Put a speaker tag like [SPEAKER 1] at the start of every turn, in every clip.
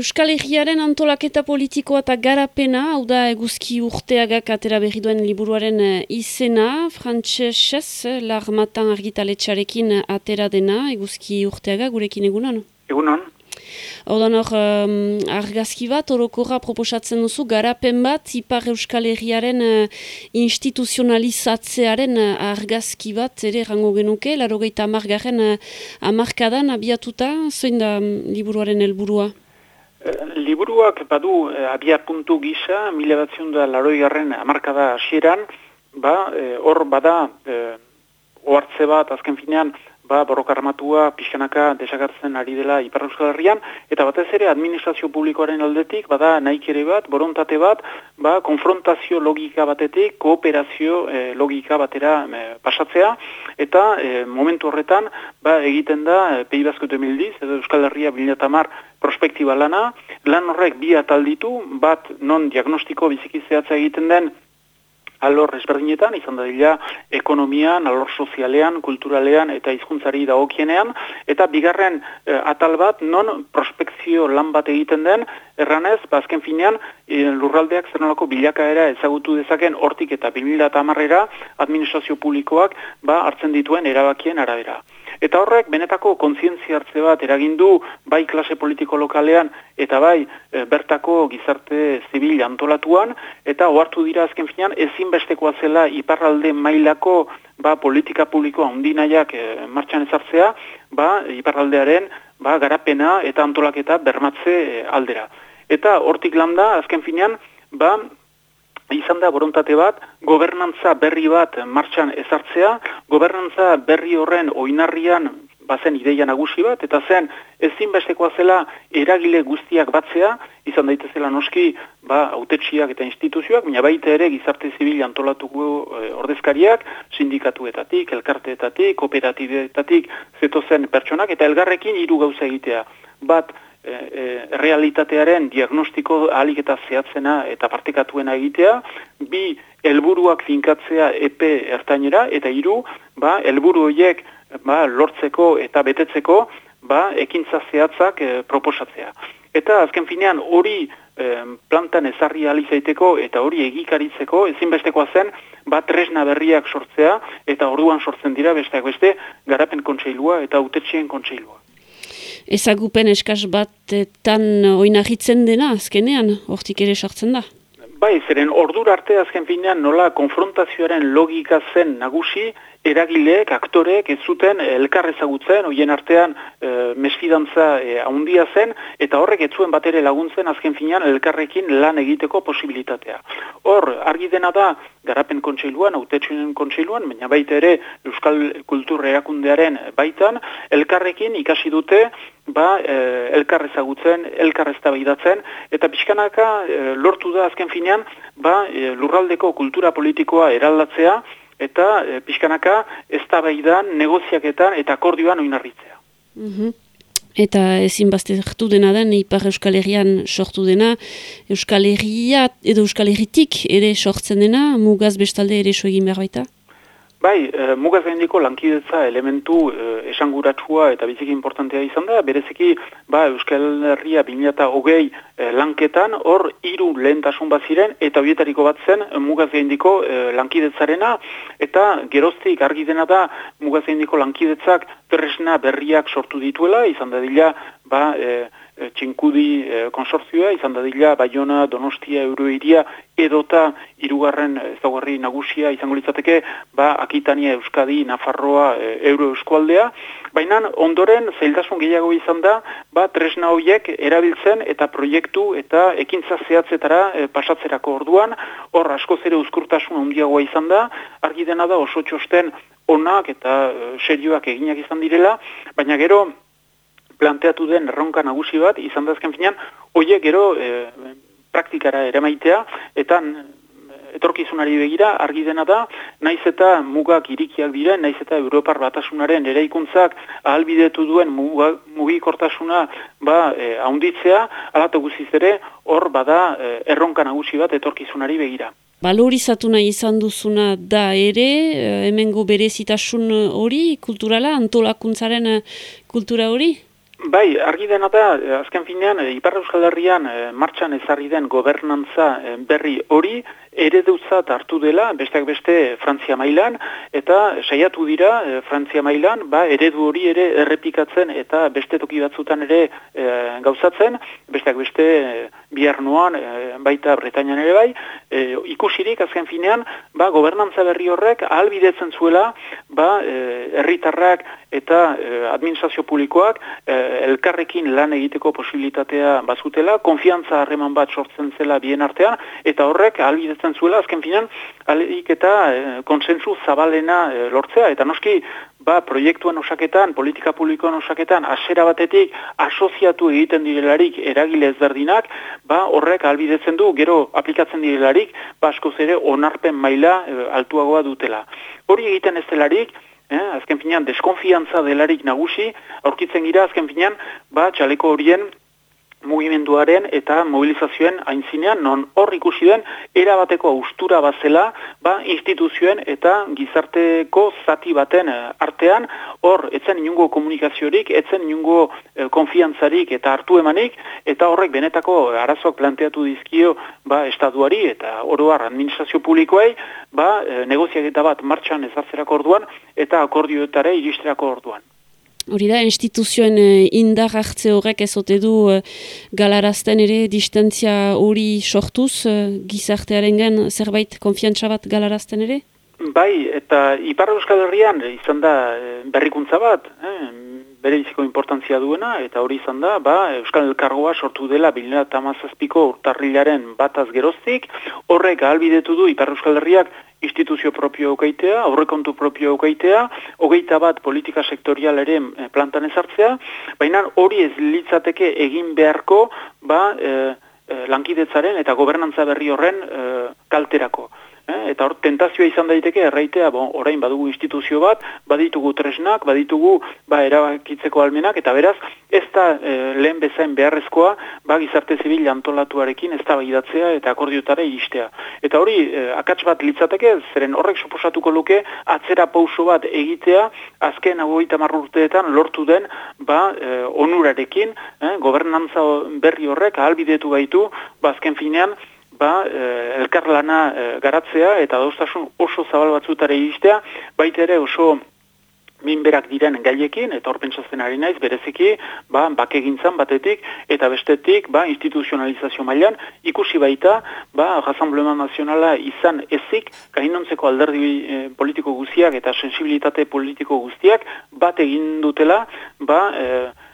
[SPEAKER 1] Euskal Herriaren antolaketa politikoa eta garapena, hau da eguzki urteagak atera berri duen liburuaren eh, izena, frantzesez, larmatan argitaletxarekin atera dena, eguzki urteaga, gurekin egunon?
[SPEAKER 2] Egunon.
[SPEAKER 1] Hau da nor, um, argazki bat, orokorra proposatzen duzu, garapen bat, Ipar Euskal Herriaren uh, instituzionalizatzearen uh, argazki bat, ere rango genuke, laro gehieta amargaren uh, amarkadan abiatuta, zoin da um, liburuaren helburua?
[SPEAKER 2] Liburuak badu eh, abia puntu gisa, mila batzion da laroi garren amarkada asieran, ba, hor bada, eh, oartze bat, azken finean, ba, borroka armatua pixanaka desagartzen ari dela Ipar Euskal Herrian, eta batez ere administrazio publikoaren aldetik, bada naik ere bat, borontate bat, ba, konfrontazio logika batetik, kooperazio eh, logika batera eh, pasatzea, eta eh, momentu horretan, ba, egiten da, e, pehi bazko edo Euskal Herria bilatamar prospektiba lana, lan horrek bi atalditu, bat non diagnostiko bizikizeatza egiten den, alor ezberdinetan, izan da dira ekonomian, alor sozialean, kulturalean eta hizkuntzari dagokienean, eta bigarren eh, atal bat non prospekzio lan bat egiten den, erranez, bazken ba, finean, e, lurraldeak zer nolako bilakaera ezagutu dezaken hortik eta 2000 eta administrazio publikoak ba, hartzen dituen erabakien arabera. Eta horrek benetako kontzientzia hartze bat eragindu bai klase politiko lokalean eta bai e, bertako gizarte zibil antolatuan eta ohartu dira azken finean ezinbestekoa zela iparralde mailako ba, politika publikoa handinaiak e, martxan ezartzea ba, iparraldearen ba, garapena eta antolaketa bermatze e, aldera. Eta hortik landa azken finean ba, izan da borontate bat, gobernantza berri bat martxan ezartzea, gobernantza berri horren oinarrian bazen ideia nagusi bat, eta zen ezinbestekoa zela eragile guztiak batzea, izan daitezela noski ba, autetxiak eta instituzioak, baina baita ere gizarte zibil antolatuko e, ordezkariak, sindikatuetatik, elkarteetatik, kooperatibetatik, zeto zen pertsonak, eta elgarrekin hiru gauza egitea. Bat, e, e, realitatearen diagnostiko ahalik eta zehatzena eta partekatuena egitea, bi helburuak finkatzea epe ertainera, eta hiru ba, helburu horiek ba, lortzeko eta betetzeko ba, ekintza zehatzak e, proposatzea. Eta azken finean hori e, plantan ezarri alizaiteko eta hori egikaritzeko ezinbestekoa zen bat tresna berriak sortzea eta orduan sortzen dira besteak beste garapen kontseilua eta utetxien kontseilua
[SPEAKER 1] ezagupen eskaz batetan oinahitzen dena azkenean, hortik ere sartzen da.
[SPEAKER 2] Bai, zeren ordur arte azken finean nola konfrontazioaren logika zen nagusi, eragileek, aktorek, ez zuten elkar ezagutzen, hoien artean e, mesfidantza e, haundia zen, eta horrek ez zuen bat ere laguntzen azken finean elkarrekin lan egiteko posibilitatea. Hor, argi dena da, garapen kontseiluan, autetxunen kontseiluan, baina baita ere Euskal Kultur Erakundearen baitan, elkarrekin ikasi dute, ba, e, elkar ezagutzen, elkar eztabaidatzen, eta pixkanaka e, lortu da azken finean, ba, e, lurraldeko kultura politikoa eraldatzea, eta e, pixkanaka ez da negoziaketan eta akordioan oinarritzea.
[SPEAKER 1] Mm Eta ezin baztertu dena den, Ipar Euskal Herrian sortu dena, Euskal Herria edo Euskal Herritik ere sortzen dena, mugaz bestalde ere egin behar baita?
[SPEAKER 2] Bai, e, mugaz gaindiko lankidetza elementu e, esanguratsua eta biziki importantea izan da, bereziki ba, Euskal Herria 2008 e, lanketan hor hiru lehentasun bat ziren eta horietariko bat zen mugaz gaindiko e, lankidetzarena. Eta geroztik argi dena da mugaz gaindiko lankidetzak tresna berriak sortu dituela, izan da dila ba, e, Eh, txinkudi e, konsortzioa, izan dadila, Bayona, Donostia, Euroiria, edota irugarren ezaugarri nagusia izango litzateke, ba, Akitania, Euskadi, Nafarroa, e, Euro Euskualdea, baina ondoren zailtasun gehiago izan da, ba, tresna horiek erabiltzen eta proiektu eta ekintza zehatzetara e, pasatzerako orduan, hor asko zere uzkurtasun handiagoa izan da, argi dena da oso txosten onak eta e, serioak eginak izan direla, baina gero, planteatu den erronka nagusi bat, izan dazken finean, oie gero e, praktikara ere maitea, eta etorkizunari begira, argi dena da, naiz eta mugak irikiak diren, naiz eta Europar batasunaren eraikuntzak ahalbidetu duen mugikortasuna ba, e, haunditzea, alatu guziz ere, hor bada e, erronka nagusi bat etorkizunari begira.
[SPEAKER 1] Balorizatu nahi izan duzuna da ere, e, hemengo berezitasun hori, kulturala, antolakuntzaren kultura hori?
[SPEAKER 2] Bai, argi dena da, eh, azken finean, e, Ipar Euskal Herrian e, martxan ezarri den gobernantza berri hori eredutzat hartu dela, besteak beste Frantzia mailan, eta saiatu dira Frantzia mailan, ba, eredu hori ere errepikatzen eta beste toki batzutan ere gauzatzen, besteak beste e, bihar noan, baita Bretañan ere bai, e, ikusirik azken finean, ba, gobernantza berri horrek ahalbidetzen zuela, ba, herritarrak eta administrazio publikoak elkarrekin lan egiteko posibilitatea bazutela, konfiantza harreman bat sortzen zela bien artean, eta horrek albidetzen zuela, azken finan, alik eta e, konsensu zabalena e, lortzea, eta noski, ba, proiektuen osaketan, politika publikoen osaketan, asera batetik asoziatu egiten direlarik eragile ezberdinak, ba, horrek albidetzen du, gero aplikatzen direlarik, ba, askoz ere onarpen maila e, altuagoa dutela. Hori egiten ez delarik, eh, azken finean deskonfiantza delarik nagusi, aurkitzen gira azken finean, ba, txaleko horien mugimenduaren eta mobilizazioen aintzinean, non hor ikusi den, erabateko ustura bazela, ba, instituzioen eta gizarteko zati baten eh, artean, hor, etzen inungo komunikaziorik, etzen inungo e, konfiantzarik eta hartu emanik, eta horrek benetako arazoak planteatu dizkio, ba, estatuari eta oroar administrazio publikoei, ba, e, negoziaketa bat martxan ezartzerako orduan, eta akordioetare iristerako orduan.
[SPEAKER 1] Hori da, instituzioen uh, indar hartze horrek ezote du uh, galarazten ere distentzia hori sortuz uh, gizartearen zerbait konfiantza bat galarazten ere?
[SPEAKER 2] Bai, eta Ipar Euskal Herrian izan da berrikuntza bat, eh, bere iziko importantzia duena, eta hori izan da, ba, Euskal Elkargoa sortu dela bilera tamazazpiko urtarrilaren bataz geroztik, horrek ahalbidetu du Ipar Euskal Herriak instituzio propio okaitea, aurrekontu propio okaitea, hogeita bat politika sektorial ere eh, plantan ezartzea, baina hori ez litzateke egin beharko ba, e, lankidetzaren eta gobernantza berri horren kalterako. Eh, eta hor tentazioa izan daiteke erraitea, bon, orain badugu instituzio bat, baditugu tresnak, baditugu ba, erabakitzeko almenak, eta beraz, ez da e, lehen bezain beharrezkoa, ba, gizarte zibil antolatuarekin ez da behidatzea eta akordiotara iristea. Eta hori, e, akats bat litzateke, zeren horrek suposatuko luke, atzera pauso bat egitea, azken agoita marrurteetan lortu den, ba, e, onurarekin, eh, gobernantza berri horrek ahalbidetu gaitu, ba, azken finean, ba, e, elkarlana e, garatzea eta dauztasun oso zabal batzutare iristea, baita ere oso minberak diren gaiekin, eta horpentsatzen ari naiz, bereziki, ba, bakegintzan batetik, eta bestetik, ba, instituzionalizazio mailan. Ikusi baita, ba, Rassemblement Nazionala izan ezik, gainontzeko alderdi e, politiko guztiak eta sensibilitate politiko guztiak, bat egin dutela, ba, e,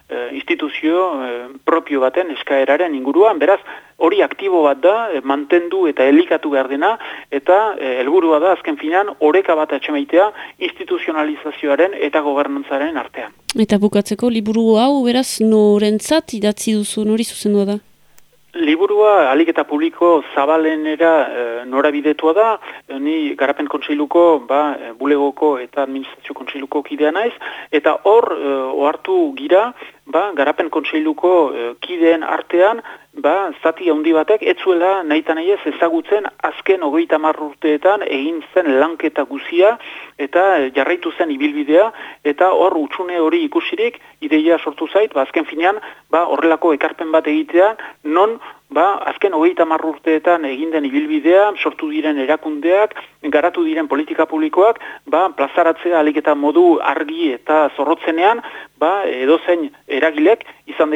[SPEAKER 2] e, instituzio e, propio baten eskaeraren inguruan, beraz, hori aktibo bat da, e, mantendu eta elikatu behar dena, eta helburua da, azken finan, oreka bat atxemaitea instituzionalizazioaren eta gobernantzaren artean.
[SPEAKER 1] Eta bukatzeko, liburu hau, beraz, norentzat idatzi duzu, nori zuzendua da?
[SPEAKER 2] Liburua alik eta publiko zabalenera e, norabidetua da, ni garapen kontseiluko, ba, bulegoko eta administrazio kontseiluko kidea naiz, eta hor e, ohartu gira, ba, garapen kontseiluko e, kideen artean, ba, zati handi batek, etzuela nahi nahi ez ezagutzen azken ogeita marrurteetan egin zen lanketa guzia eta jarraitu zen ibilbidea eta hor utxune hori ikusirik ideia sortu zait, ba, azken finean ba, horrelako ekarpen bat egitea non ba, azken hogeita marrurteetan egin den ibilbidea, sortu diren erakundeak, garatu diren politika publikoak, ba, plazaratzea aliketa modu argi eta zorrotzenean, ba, edozein eragilek, izan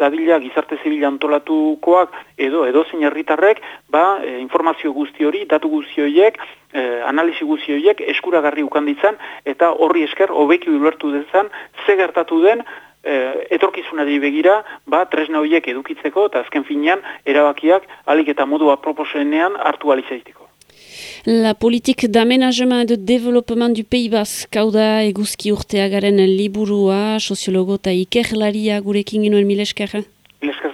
[SPEAKER 2] dadila gizarte zibil antolatukoak, edo edozein herritarrek, ba, e, informazio guzti hori, datu guzti horiek, e, analisi guzti horiek, eskuragarri ukanditzan, eta horri esker, hobeki ulertu dezan, ze gertatu den, eh, etorkizunari begira, ba, tresna horiek edukitzeko, eta azken finean, erabakiak alik eta modua proposenean hartu alizaiteko.
[SPEAKER 1] La politique d'aménagement et de développement du Pays Basque, hau da eguzki urteagaren liburua, soziologo eta ikerlaria gurekin ginoen mileskerra?
[SPEAKER 2] Mileskerra.